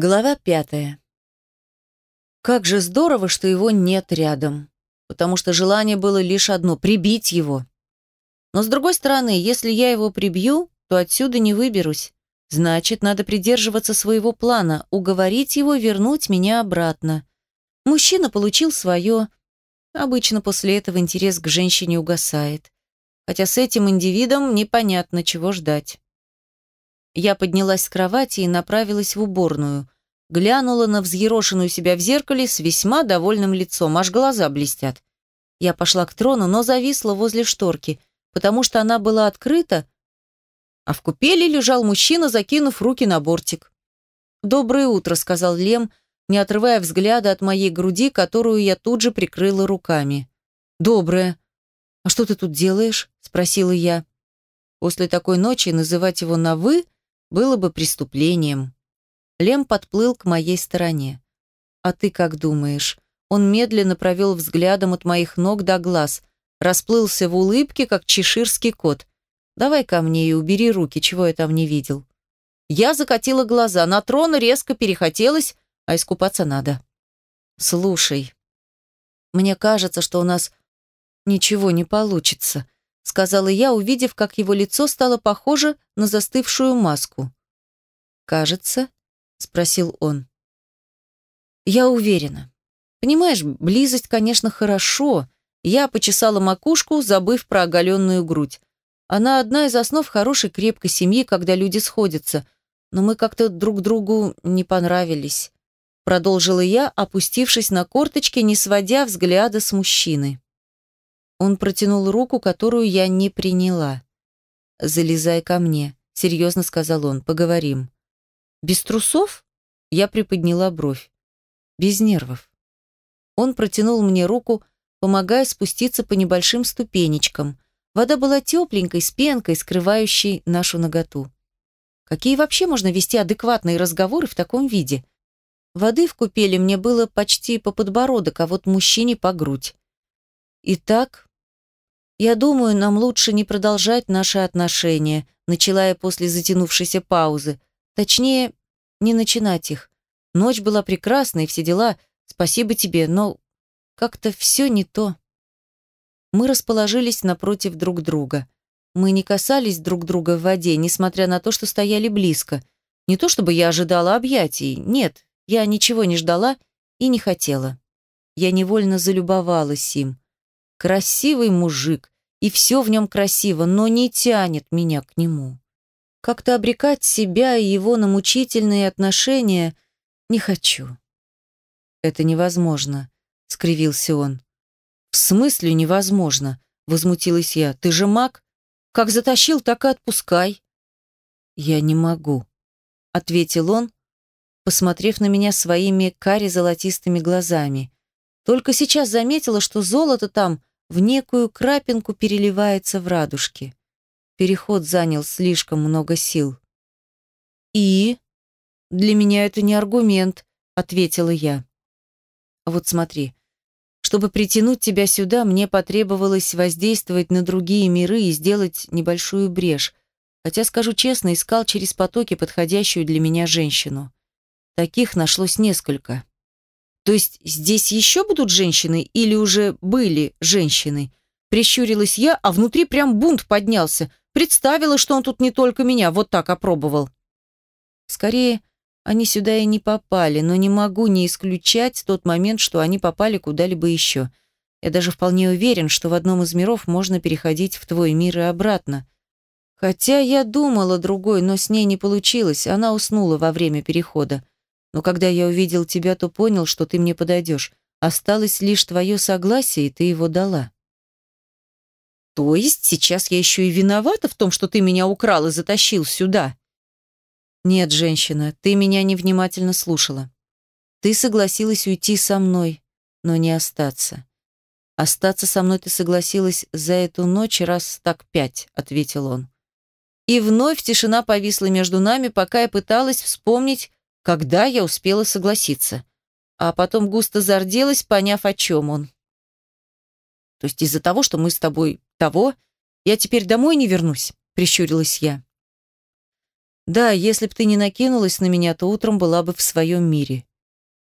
Глава пятая. Как же здорово, что его нет рядом, потому что желание было лишь одно — прибить его. Но с другой стороны, если я его прибью, то отсюда не выберусь. Значит, надо придерживаться своего плана, уговорить его вернуть меня обратно. Мужчина получил свое. Обычно после этого интерес к женщине угасает. Хотя с этим индивидом непонятно, чего ждать. Я поднялась с кровати и направилась в уборную. Глянула на взъерошенную себя в зеркале с весьма довольным лицом, аж глаза блестят. Я пошла к трону, но зависла возле шторки, потому что она была открыта, а в купели лежал мужчина, закинув руки на бортик. «Доброе утро», — сказал Лем, не отрывая взгляда от моей груди, которую я тут же прикрыла руками. «Доброе. А что ты тут делаешь?» — спросила я. После такой ночи называть его на «вы» было бы преступлением. Лем подплыл к моей стороне. «А ты как думаешь?» Он медленно провел взглядом от моих ног до глаз, расплылся в улыбке, как чеширский кот. «Давай ко мне и убери руки, чего я там не видел». Я закатила глаза, на трон резко перехотелось, а искупаться надо. «Слушай, мне кажется, что у нас ничего не получится», сказала я, увидев, как его лицо стало похоже на застывшую маску. «Кажется?» — спросил он. «Я уверена. Понимаешь, близость, конечно, хорошо. Я почесала макушку, забыв про оголенную грудь. Она одна из основ хорошей крепкой семьи, когда люди сходятся. Но мы как-то друг другу не понравились», — продолжила я, опустившись на корточки, не сводя взгляда с мужчины. Он протянул руку, которую я не приняла. «Залезай ко мне», — серьезно сказал он, — «поговорим». «Без трусов?» Я приподняла бровь. «Без нервов». Он протянул мне руку, помогая спуститься по небольшим ступенечкам. Вода была тепленькой, с пенкой, скрывающей нашу наготу. Какие вообще можно вести адекватные разговоры в таком виде? Воды в купели мне было почти по подбородок, а вот мужчине по грудь. Итак, «Я думаю, нам лучше не продолжать наши отношения», начала я после затянувшейся паузы. Точнее, не начинать их. Ночь была прекрасной, все дела. Спасибо тебе, но как-то все не то. Мы расположились напротив друг друга. Мы не касались друг друга в воде, несмотря на то, что стояли близко. Не то чтобы я ожидала объятий, нет, я ничего не ждала и не хотела. Я невольно залюбовалась им. Красивый мужик, и все в нем красиво, но не тянет меня к нему. Как-то обрекать себя и его на мучительные отношения не хочу. Это невозможно, скривился он. В смысле невозможно? Возмутилась я. Ты же маг? Как затащил, так и отпускай. Я не могу, ответил он, посмотрев на меня своими кари-золотистыми глазами. Только сейчас заметила, что золото там в некую крапинку переливается в радужке. Переход занял слишком много сил. «И?» «Для меня это не аргумент», — ответила я. «Вот смотри, чтобы притянуть тебя сюда, мне потребовалось воздействовать на другие миры и сделать небольшую брешь, хотя, скажу честно, искал через потоки подходящую для меня женщину. Таких нашлось несколько. То есть здесь еще будут женщины или уже были женщины? Прищурилась я, а внутри прям бунт поднялся. Представила, что он тут не только меня вот так опробовал. Скорее, они сюда и не попали, но не могу не исключать тот момент, что они попали куда-либо еще. Я даже вполне уверен, что в одном из миров можно переходить в твой мир и обратно. Хотя я думала другой, но с ней не получилось, она уснула во время перехода. Но когда я увидел тебя, то понял, что ты мне подойдешь. Осталось лишь твое согласие, и ты его дала. То есть сейчас я еще и виновата в том, что ты меня украл и затащил сюда? Нет, женщина, ты меня невнимательно слушала. Ты согласилась уйти со мной, но не остаться. Остаться со мной ты согласилась за эту ночь раз так пять, ответил он. И вновь тишина повисла между нами, пока я пыталась вспомнить, когда я успела согласиться. А потом густо зарделась, поняв, о чем он. То есть из-за того, что мы с тобой того, я теперь домой не вернусь, прищурилась я. Да, если б ты не накинулась на меня, то утром была бы в своем мире.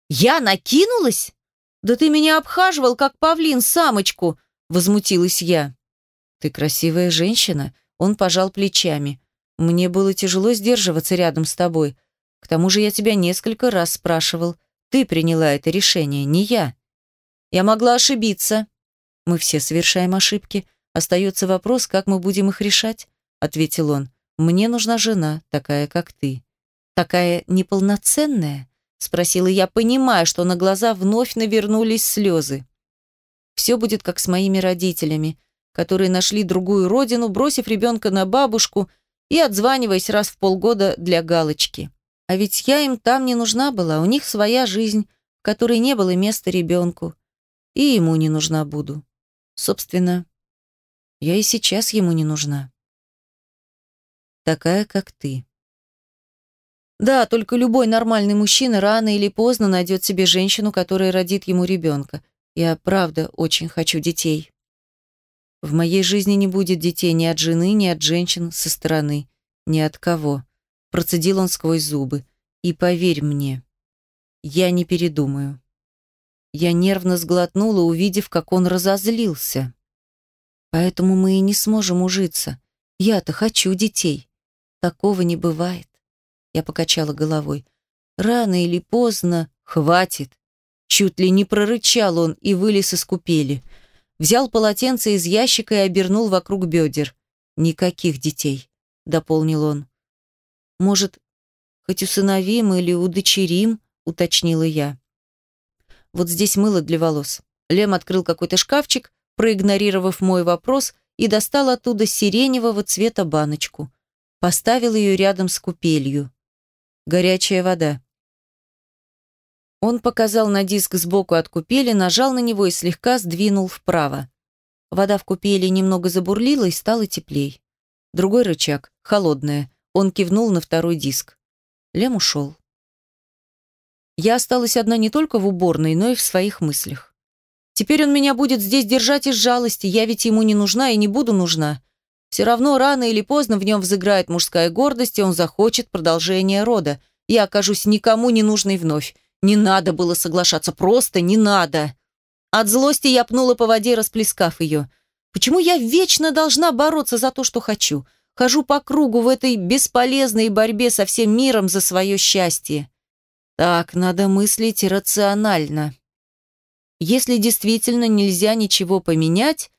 Я накинулась? Да ты меня обхаживал, как павлин, самочку, возмутилась я. Ты красивая женщина, он пожал плечами. Мне было тяжело сдерживаться рядом с тобой. К тому же я тебя несколько раз спрашивал. Ты приняла это решение, не я. Я могла ошибиться. Мы все совершаем ошибки. Остается вопрос, как мы будем их решать, ответил он. Мне нужна жена, такая, как ты. Такая неполноценная? Спросила я, понимая, что на глаза вновь навернулись слезы. Все будет как с моими родителями, которые нашли другую родину, бросив ребенка на бабушку и отзваниваясь раз в полгода для галочки. А ведь я им там не нужна была, у них своя жизнь, в которой не было места ребенку. И ему не нужна буду. Собственно, я и сейчас ему не нужна. Такая, как ты. Да, только любой нормальный мужчина рано или поздно найдет себе женщину, которая родит ему ребенка. Я правда очень хочу детей. В моей жизни не будет детей ни от жены, ни от женщин со стороны, ни от кого. Процедил он сквозь зубы. И поверь мне, я не передумаю. Я нервно сглотнула, увидев, как он разозлился. Поэтому мы и не сможем ужиться. Я-то хочу детей. Такого не бывает. Я покачала головой. Рано или поздно хватит. Чуть ли не прорычал он и вылез из купели. Взял полотенце из ящика и обернул вокруг бедер. «Никаких детей», — дополнил он. «Может, хоть усыновим или удочерим?» — уточнила я. Вот здесь мыло для волос. Лем открыл какой-то шкафчик, проигнорировав мой вопрос, и достал оттуда сиреневого цвета баночку. Поставил ее рядом с купелью. Горячая вода. Он показал на диск сбоку от купели, нажал на него и слегка сдвинул вправо. Вода в купели немного забурлила и стала теплей. Другой рычаг, холодная. Он кивнул на второй диск. Лем ушел. Я осталась одна не только в уборной, но и в своих мыслях. Теперь он меня будет здесь держать из жалости, я ведь ему не нужна и не буду нужна. Все равно рано или поздно в нем взыграет мужская гордость, и он захочет продолжения рода. Я окажусь никому не нужной вновь. Не надо было соглашаться, просто не надо. От злости я пнула по воде, расплескав ее. Почему я вечно должна бороться за то, что хочу? Хожу по кругу в этой бесполезной борьбе со всем миром за свое счастье. Так, надо мыслить рационально. Если действительно нельзя ничего поменять,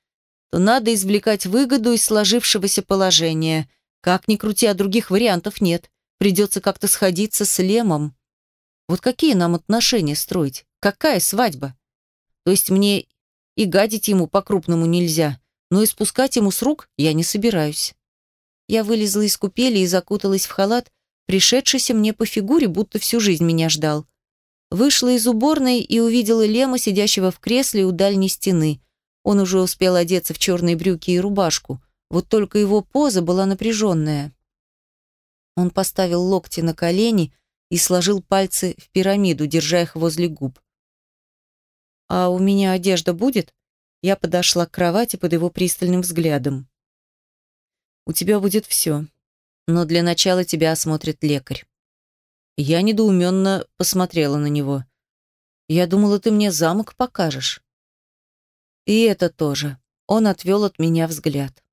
то надо извлекать выгоду из сложившегося положения. Как ни крути, а других вариантов нет. Придется как-то сходиться с Лемом. Вот какие нам отношения строить? Какая свадьба? То есть мне и гадить ему по-крупному нельзя, но и спускать ему с рук я не собираюсь. Я вылезла из купели и закуталась в халат, пришедшийся мне по фигуре, будто всю жизнь меня ждал. Вышла из уборной и увидела Лема, сидящего в кресле у дальней стены. Он уже успел одеться в черные брюки и рубашку, вот только его поза была напряженная. Он поставил локти на колени и сложил пальцы в пирамиду, держа их возле губ. «А у меня одежда будет?» Я подошла к кровати под его пристальным взглядом. «У тебя будет все но для начала тебя осмотрит лекарь». Я недоуменно посмотрела на него. «Я думала, ты мне замок покажешь». И это тоже. Он отвел от меня взгляд.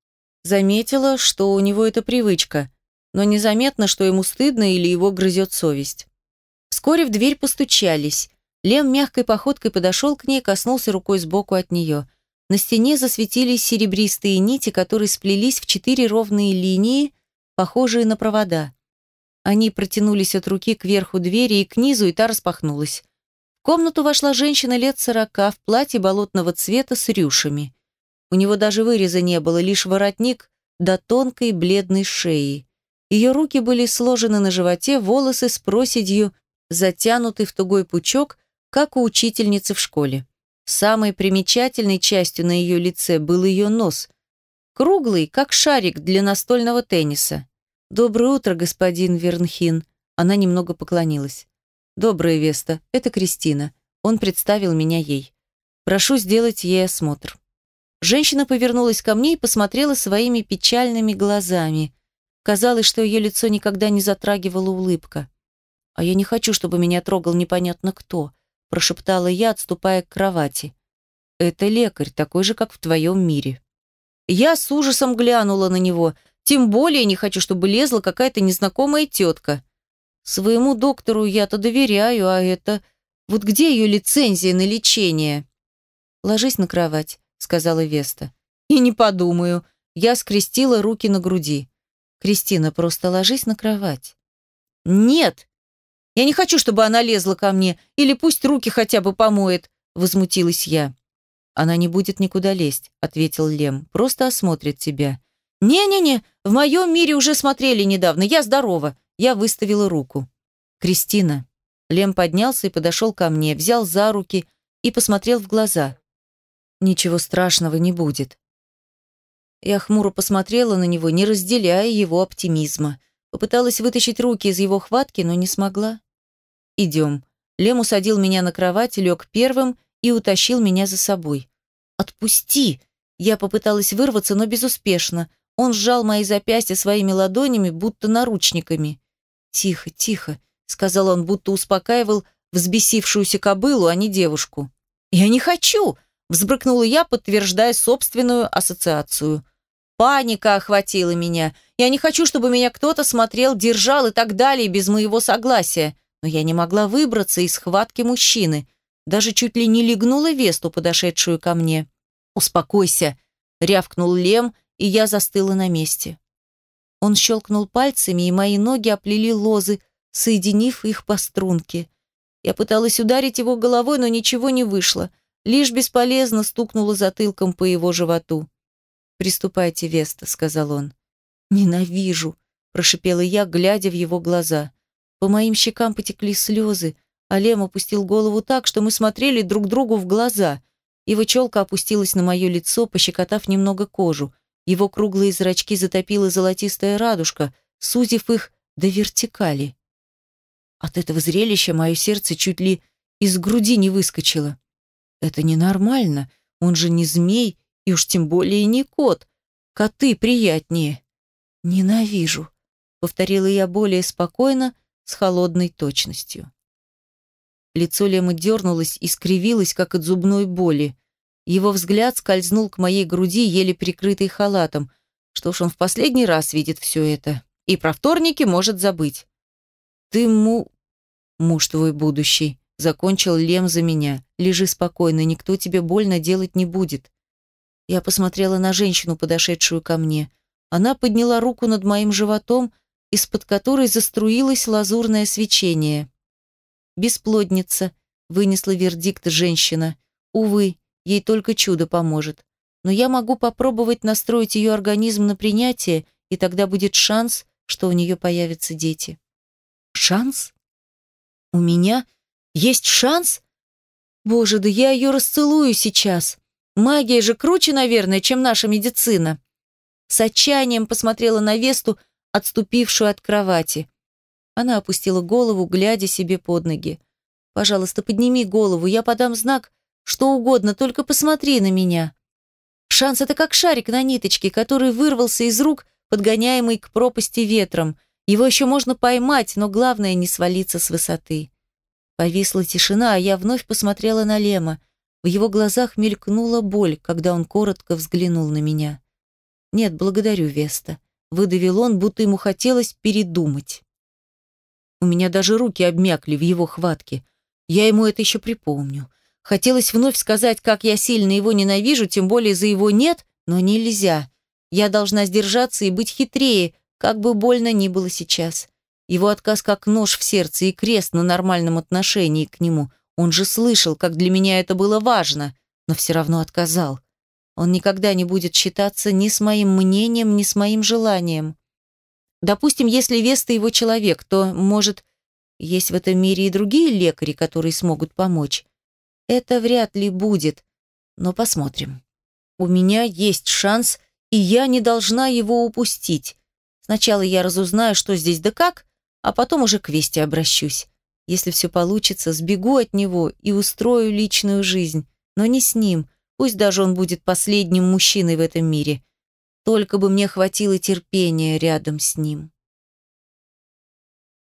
Заметила, что у него это привычка, но незаметно, что ему стыдно или его грызет совесть. Вскоре в дверь постучались. Лем мягкой походкой подошел к ней, коснулся рукой сбоку от нее. На стене засветились серебристые нити, которые сплелись в четыре ровные линии, похожие на провода. Они протянулись от руки к верху двери и к низу, и та распахнулась. В комнату вошла женщина лет сорока в платье болотного цвета с рюшами. У него даже выреза не было, лишь воротник до тонкой бледной шеи. Ее руки были сложены на животе, волосы с проседью затянуты в тугой пучок, как у учительницы в школе. Самой примечательной частью на ее лице был ее нос, круглый, как шарик для настольного тенниса. «Доброе утро, господин Вернхин». Она немного поклонилась. «Доброе, Веста. Это Кристина. Он представил меня ей. Прошу сделать ей осмотр». Женщина повернулась ко мне и посмотрела своими печальными глазами. Казалось, что ее лицо никогда не затрагивала улыбка. «А я не хочу, чтобы меня трогал непонятно кто», прошептала я, отступая к кровати. «Это лекарь, такой же, как в твоем мире». Я с ужасом глянула на него. Тем более не хочу, чтобы лезла какая-то незнакомая тетка. Своему доктору я-то доверяю, а это... Вот где ее лицензия на лечение? «Ложись на кровать», — сказала Веста. «И не подумаю». Я скрестила руки на груди. «Кристина, просто ложись на кровать». «Нет! Я не хочу, чтобы она лезла ко мне, или пусть руки хотя бы помоет», — возмутилась я. «Она не будет никуда лезть», — ответил Лем. «Просто осмотрит тебя». «Не-не-не, в моем мире уже смотрели недавно, я здорова». Я выставила руку. «Кристина». Лем поднялся и подошел ко мне, взял за руки и посмотрел в глаза. «Ничего страшного не будет». Я хмуро посмотрела на него, не разделяя его оптимизма. Попыталась вытащить руки из его хватки, но не смогла. «Идем». Лем усадил меня на кровать, лег первым и утащил меня за собой. «Отпусти!» Я попыталась вырваться, но безуспешно. Он сжал мои запястья своими ладонями, будто наручниками. «Тихо, тихо», — сказал он, будто успокаивал взбесившуюся кобылу, а не девушку. «Я не хочу!» — взбрыкнула я, подтверждая собственную ассоциацию. Паника охватила меня. Я не хочу, чтобы меня кто-то смотрел, держал и так далее без моего согласия. Но я не могла выбраться из схватки мужчины — даже чуть ли не легнула Весту, подошедшую ко мне. «Успокойся!» — рявкнул Лем, и я застыла на месте. Он щелкнул пальцами, и мои ноги оплели лозы, соединив их по струнке. Я пыталась ударить его головой, но ничего не вышло, лишь бесполезно стукнула затылком по его животу. «Приступайте, Веста», — сказал он. «Ненавижу», — прошипела я, глядя в его глаза. По моим щекам потекли слезы, Алем опустил голову так, что мы смотрели друг другу в глаза. Его челка опустилась на мое лицо, пощекотав немного кожу. Его круглые зрачки затопила золотистая радужка, сузив их до вертикали. От этого зрелища мое сердце чуть ли из груди не выскочило. Это ненормально, он же не змей и уж тем более не кот. Коты приятнее. Ненавижу, повторила я более спокойно, с холодной точностью. Лицо Лемы дернулось и скривилось, как от зубной боли. Его взгляд скользнул к моей груди, еле прикрытой халатом. Что ж, он в последний раз видит все это. И про вторники может забыть. «Ты му... муж твой будущий», — закончил Лем за меня. «Лежи спокойно, никто тебе больно делать не будет». Я посмотрела на женщину, подошедшую ко мне. Она подняла руку над моим животом, из-под которой заструилось лазурное свечение. Бесплодница, вынесла вердикт женщина. Увы, ей только чудо поможет. Но я могу попробовать настроить ее организм на принятие, и тогда будет шанс, что у нее появятся дети. Шанс? У меня есть шанс? Боже, да я ее расцелую сейчас. Магия же круче, наверное, чем наша медицина. С отчаянием посмотрела на Весту, отступившую от кровати. Она опустила голову, глядя себе под ноги. «Пожалуйста, подними голову, я подам знак, что угодно, только посмотри на меня». Шанс — это как шарик на ниточке, который вырвался из рук, подгоняемый к пропасти ветром. Его еще можно поймать, но главное не свалиться с высоты. Повисла тишина, а я вновь посмотрела на Лема. В его глазах мелькнула боль, когда он коротко взглянул на меня. «Нет, благодарю, Веста», — выдавил он, будто ему хотелось передумать. У меня даже руки обмякли в его хватке. Я ему это еще припомню. Хотелось вновь сказать, как я сильно его ненавижу, тем более за его нет, но нельзя. Я должна сдержаться и быть хитрее, как бы больно ни было сейчас. Его отказ как нож в сердце и крест на нормальном отношении к нему. Он же слышал, как для меня это было важно, но все равно отказал. Он никогда не будет считаться ни с моим мнением, ни с моим желанием. Допустим, если Веста его человек, то, может, есть в этом мире и другие лекари, которые смогут помочь. Это вряд ли будет, но посмотрим. У меня есть шанс, и я не должна его упустить. Сначала я разузнаю, что здесь да как, а потом уже к Весте обращусь. Если все получится, сбегу от него и устрою личную жизнь, но не с ним, пусть даже он будет последним мужчиной в этом мире. Только бы мне хватило терпения рядом с ним.